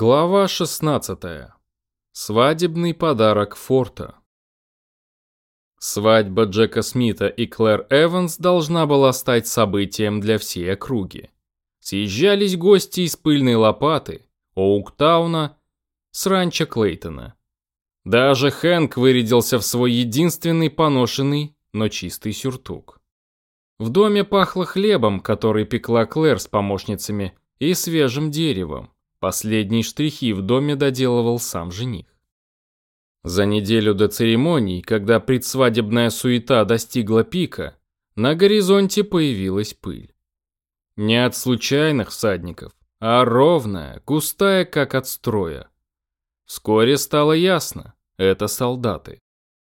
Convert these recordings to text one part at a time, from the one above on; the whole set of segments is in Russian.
Глава 16. Свадебный подарок Форта. Свадьба Джека Смита и Клэр Эванс должна была стать событием для всей округи. Съезжались гости из пыльной лопаты, Оуктауна, с ранчо Клейтона. Даже Хэнк вырядился в свой единственный поношенный, но чистый сюртук. В доме пахло хлебом, который пекла Клэр с помощницами, и свежим деревом. Последние штрихи в доме доделывал сам жених. За неделю до церемонии, когда предсвадебная суета достигла пика, на горизонте появилась пыль. Не от случайных всадников, а ровная, густая, как от строя. Вскоре стало ясно – это солдаты.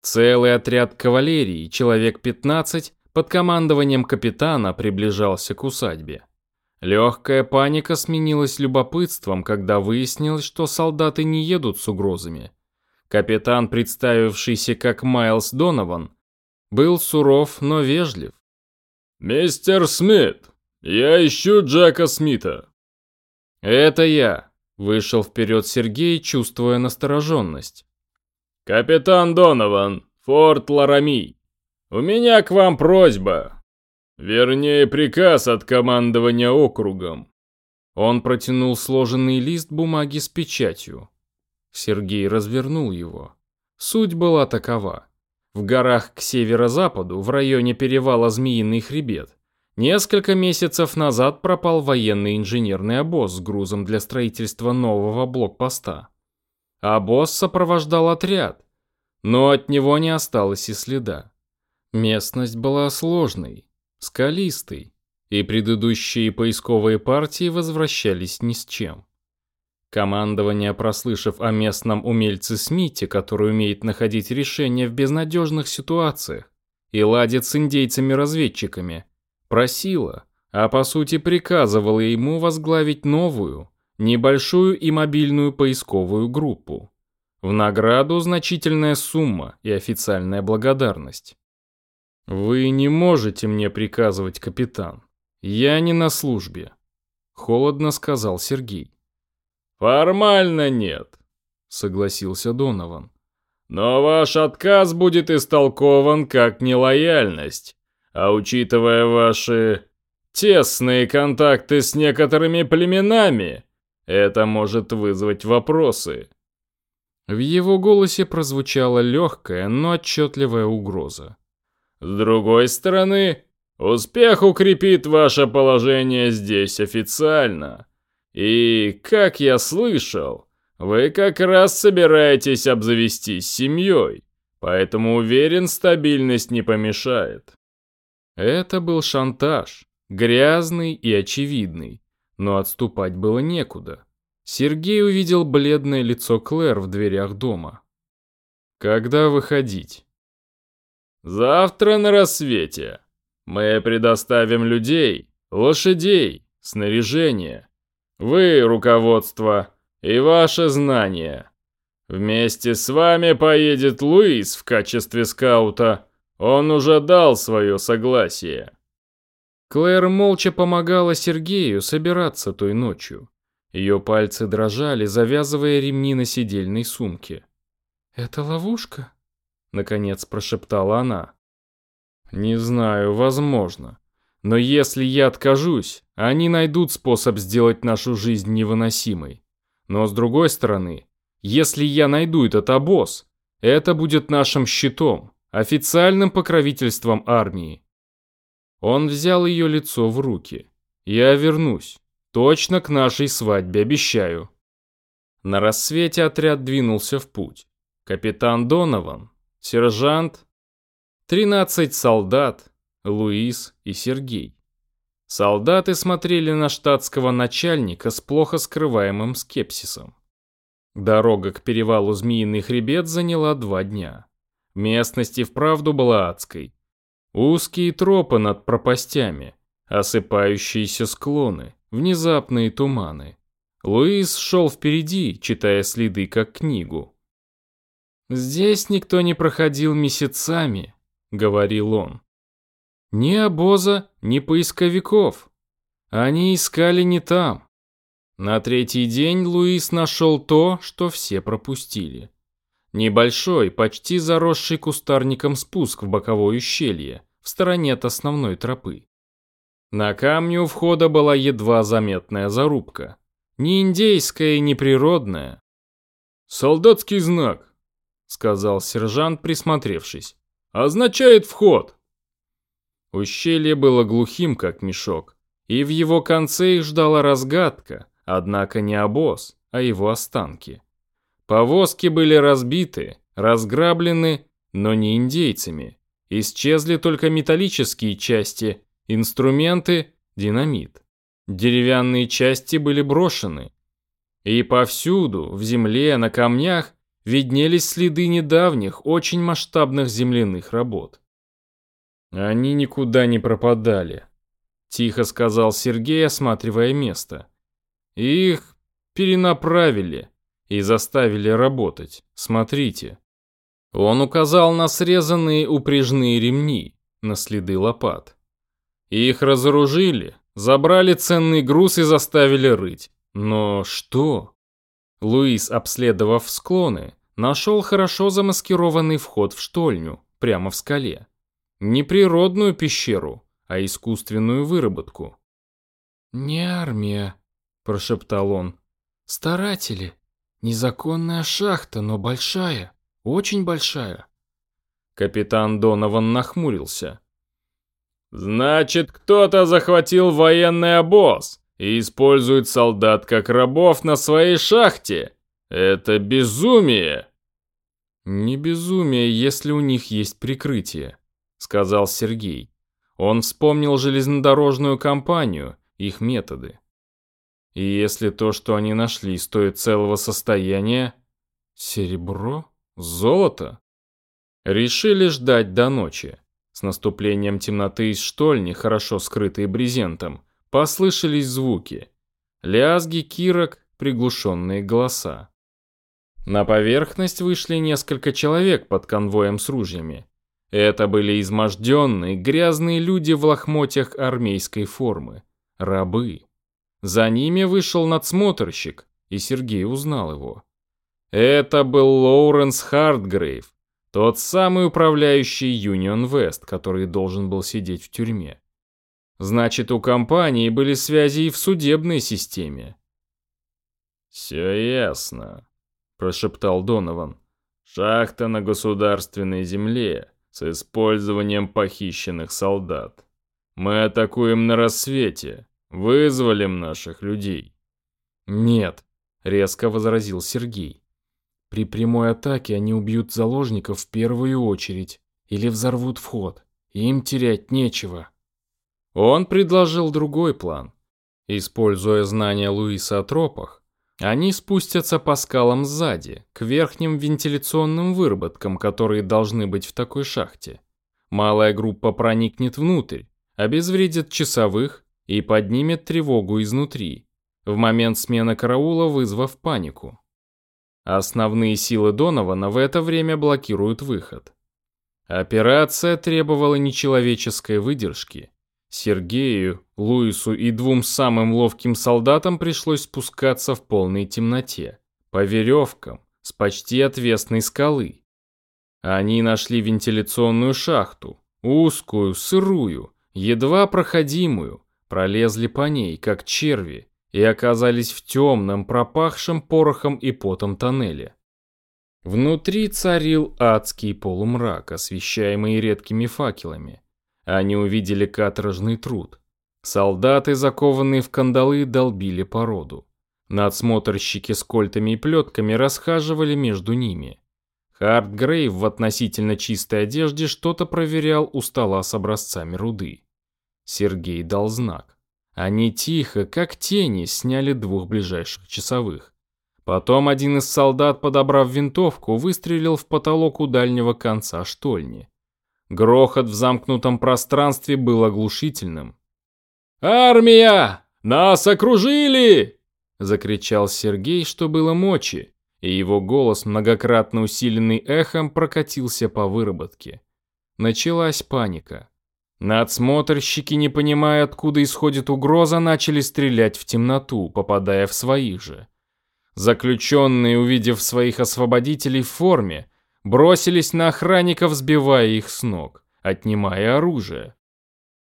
Целый отряд кавалерии, человек 15, под командованием капитана приближался к усадьбе. Легкая паника сменилась любопытством, когда выяснилось, что солдаты не едут с угрозами. Капитан, представившийся как Майлз Донован, был суров, но вежлив. «Мистер Смит, я ищу Джека Смита». «Это я», — вышел вперед Сергей, чувствуя настороженность. «Капитан Донован, Форт Ларами, у меня к вам просьба». Вернее, приказ от командования округом. Он протянул сложенный лист бумаги с печатью. Сергей развернул его. Суть была такова. В горах к северо-западу, в районе перевала Змеиный хребет, несколько месяцев назад пропал военный инженерный обоз с грузом для строительства нового блокпоста. Обоз сопровождал отряд, но от него не осталось и следа. Местность была сложной, скалистый, и предыдущие поисковые партии возвращались ни с чем. Командование, прослышав о местном умельце Смите, который умеет находить решения в безнадежных ситуациях и ладит с индейцами-разведчиками, просило, а по сути приказывало ему возглавить новую, небольшую и мобильную поисковую группу. В награду значительная сумма и официальная благодарность. «Вы не можете мне приказывать, капитан. Я не на службе», — холодно сказал Сергей. «Формально нет», — согласился Донован. «Но ваш отказ будет истолкован как нелояльность, а учитывая ваши тесные контакты с некоторыми племенами, это может вызвать вопросы». В его голосе прозвучала легкая, но отчетливая угроза. С другой стороны, успех укрепит ваше положение здесь официально. И, как я слышал, вы как раз собираетесь обзавестись семьей, поэтому уверен, стабильность не помешает. Это был шантаж, грязный и очевидный, но отступать было некуда. Сергей увидел бледное лицо Клэр в дверях дома. «Когда выходить?» Завтра на рассвете мы предоставим людей, лошадей, снаряжение. Вы, руководство, и ваше знание. Вместе с вами поедет Луис в качестве скаута. Он уже дал свое согласие. Клэр молча помогала Сергею собираться той ночью. Ее пальцы дрожали, завязывая ремни на сидельной сумке. «Это ловушка?» Наконец прошептала она. Не знаю, возможно. Но если я откажусь, они найдут способ сделать нашу жизнь невыносимой. Но с другой стороны, если я найду этот обоз, это будет нашим щитом, официальным покровительством армии. Он взял ее лицо в руки. Я вернусь. Точно к нашей свадьбе, обещаю. На рассвете отряд двинулся в путь. Капитан Донован, сержант, 13 солдат, Луис и Сергей. Солдаты смотрели на штатского начальника с плохо скрываемым скепсисом. Дорога к перевалу Змеиный хребет заняла два дня. Местность и вправду была адской. Узкие тропы над пропастями, осыпающиеся склоны, внезапные туманы. Луис шел впереди, читая следы как книгу. «Здесь никто не проходил месяцами», — говорил он. «Ни обоза, ни поисковиков. Они искали не там. На третий день Луис нашел то, что все пропустили. Небольшой, почти заросший кустарником спуск в боковое ущелье, в стороне от основной тропы. На камне у входа была едва заметная зарубка. Не индейская и не природная. «Солдатский знак», — сказал сержант, присмотревшись. «Означает вход». Ущелье было глухим, как мешок, и в его конце их ждала разгадка, однако не обоз, а его останки. Повозки были разбиты, разграблены, но не индейцами. Исчезли только металлические части, инструменты, динамит. Деревянные части были брошены. И повсюду, в земле, на камнях, виднелись следы недавних, очень масштабных земляных работ. Они никуда не пропадали, тихо сказал Сергей, осматривая место. Их перенаправили и заставили работать. Смотрите. Он указал на срезанные упряжные ремни, на следы лопат. Их разоружили, забрали ценный груз и заставили рыть. Но что? Луис, обследовав склоны, нашел хорошо замаскированный вход в штольню, прямо в скале. Не природную пещеру, а искусственную выработку. «Не армия», – прошептал он. «Старатели. Незаконная шахта, но большая, очень большая». Капитан Донован нахмурился. «Значит, кто-то захватил военный обоз и использует солдат как рабов на своей шахте. Это безумие!» «Не безумие, если у них есть прикрытие», сказал Сергей. Он вспомнил железнодорожную компанию, их методы. И если то, что они нашли, стоит целого состояния, серебро, золото, решили ждать до ночи. С наступлением темноты из штольни, хорошо скрытой брезентом, послышались звуки. Лязги кирок, приглушенные голоса. На поверхность вышли несколько человек под конвоем с ружьями. Это были изможденные, грязные люди в лохмотьях армейской формы. Рабы. За ними вышел надсмотрщик, и Сергей узнал его. Это был Лоуренс Хартгрейв, тот самый управляющий Юнион Вест, который должен был сидеть в тюрьме. Значит, у компании были связи и в судебной системе. «Все ясно», – прошептал Донован. «Шахта на государственной земле с использованием похищенных солдат. Мы атакуем на рассвете, вызволим наших людей. Нет, резко возразил Сергей. При прямой атаке они убьют заложников в первую очередь или взорвут вход. Им терять нечего. Он предложил другой план. Используя знания Луиса о тропах, они спустятся по скалам сзади, к верхним вентиляционным выработкам, которые должны быть в такой шахте. Малая группа проникнет внутрь, обезвредит часовых и поднимет тревогу изнутри, в момент смены караула вызвав панику. Основные силы Донована в это время блокируют выход. Операция требовала нечеловеческой выдержки Сергею, Луису и двум самым ловким солдатам пришлось спускаться в полной темноте, по веревкам, с почти отвесной скалы. Они нашли вентиляционную шахту, узкую, сырую, едва проходимую, пролезли по ней, как черви, и оказались в темном, пропахшем порохом и потом тоннеле. Внутри царил адский полумрак, освещаемый редкими факелами. Они увидели каторжный труд. Солдаты, закованные в кандалы, долбили породу. Надсмотрщики с кольтами и плетками расхаживали между ними. Харт Грейв в относительно чистой одежде что-то проверял у стола с образцами руды. Сергей дал знак. Они тихо, как тени, сняли двух ближайших часовых. Потом один из солдат, подобрав винтовку, выстрелил в потолок у дальнего конца штольни. Грохот в замкнутом пространстве был оглушительным. «Армия! Нас окружили!» Закричал Сергей, что было мочи, и его голос, многократно усиленный эхом, прокатился по выработке. Началась паника. Надсмотрщики, не понимая, откуда исходит угроза, начали стрелять в темноту, попадая в своих же. Заключенные, увидев своих освободителей в форме, бросились на охранников, сбивая их с ног, отнимая оружие.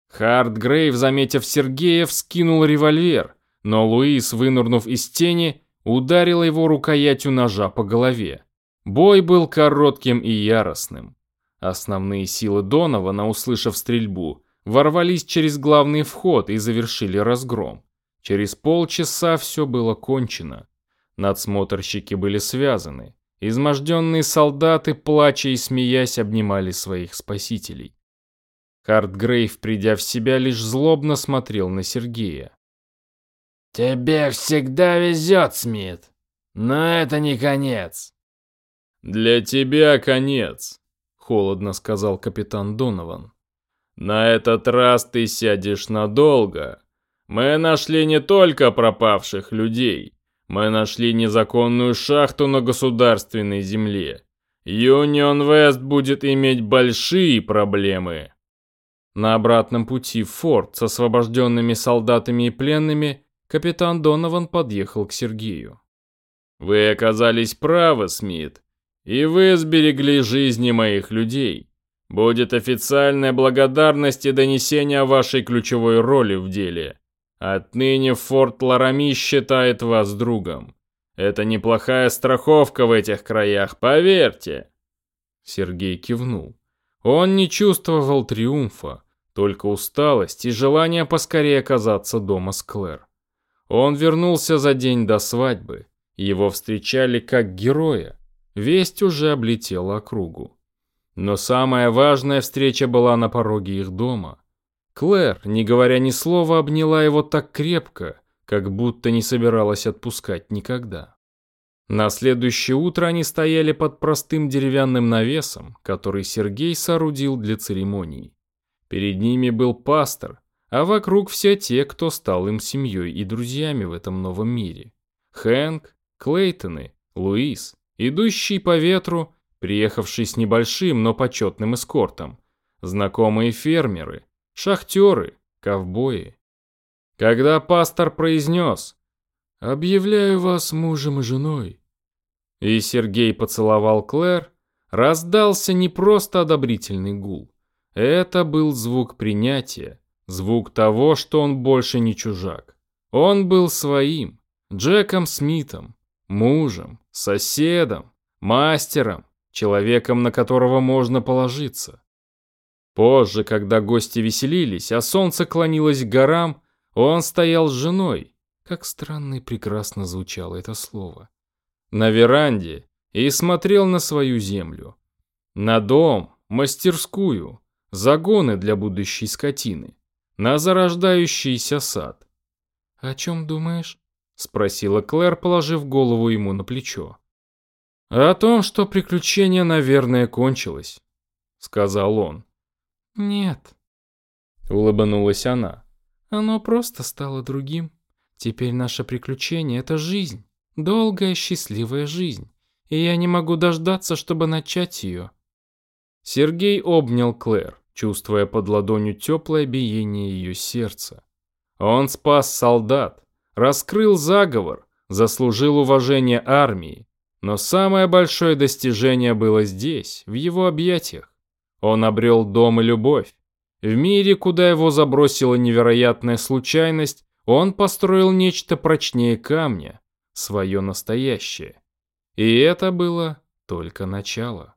Хартгрейв, заметив Сергея, вскинул револьвер, но Луис, вынырнув из тени, ударил его рукоятью ножа по голове. Бой был коротким и яростным. Основные силы Донована, услышав стрельбу, ворвались через главный вход и завершили разгром. Через полчаса все было кончено. Надсмотрщики были связаны. Изможденные солдаты, плача и смеясь, обнимали своих спасителей. Хартгрейв, придя в себя, лишь злобно смотрел на Сергея. «Тебе всегда везет, Смит, но это не конец». «Для тебя конец», — холодно сказал капитан Донован. «На этот раз ты сядешь надолго. Мы нашли не только пропавших людей, мы нашли незаконную шахту на государственной земле. Юнион Вест будет иметь большие проблемы». На обратном пути в форт с освобожденными солдатами и пленными капитан Донован подъехал к Сергею. «Вы оказались правы, Смит, и вы сберегли жизни моих людей. Будет официальная благодарность и донесение о вашей ключевой роли в деле. Отныне форт Ларами считает вас другом. Это неплохая страховка в этих краях, поверьте». Сергей кивнул. Он не чувствовал триумфа, только усталость и желание поскорее оказаться дома с Клэр. Он вернулся за день до свадьбы. Его встречали как героя. Весть уже облетела округу. Но самая важная встреча была на пороге их дома. Клэр, не говоря ни слова, обняла его так крепко, как будто не собиралась отпускать никогда. На следующее утро они стояли под простым деревянным навесом, который Сергей соорудил для церемонии. Перед ними был пастор, а вокруг все те, кто стал им семьей и друзьями в этом новом мире. Хэнк, Клейтоны, Луис, идущий по ветру, приехавший с небольшим, но почетным эскортом, знакомые фермеры, шахтеры, ковбои. Когда пастор произнес «Объявляю вас мужем и женой», и Сергей поцеловал Клэр, раздался не просто одобрительный гул. Это был звук принятия, Звук того, что он больше не чужак. Он был своим, Джеком Смитом, мужем, соседом, мастером, человеком, на которого можно положиться. Позже, когда гости веселились, а солнце клонилось к горам, он стоял с женой, как странно и прекрасно звучало это слово, на веранде и смотрел на свою землю. На дом, мастерскую, загоны для будущей скотины на зарождающийся сад. «О чем думаешь?» — спросила Клэр, положив голову ему на плечо. «О том, что приключение, наверное, кончилось», — сказал он. «Нет», — улыбнулась она. «Оно просто стало другим. Теперь наше приключение — это жизнь, долгая счастливая жизнь, и я не могу дождаться, чтобы начать ее». Сергей обнял Клэр чувствуя под ладонью теплое биение ее сердца. Он спас солдат, раскрыл заговор, заслужил уважение армии, но самое большое достижение было здесь, в его объятиях. Он обрел дом и любовь. В мире, куда его забросила невероятная случайность, он построил нечто прочнее камня, свое настоящее. И это было только начало.